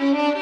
Mm-hmm.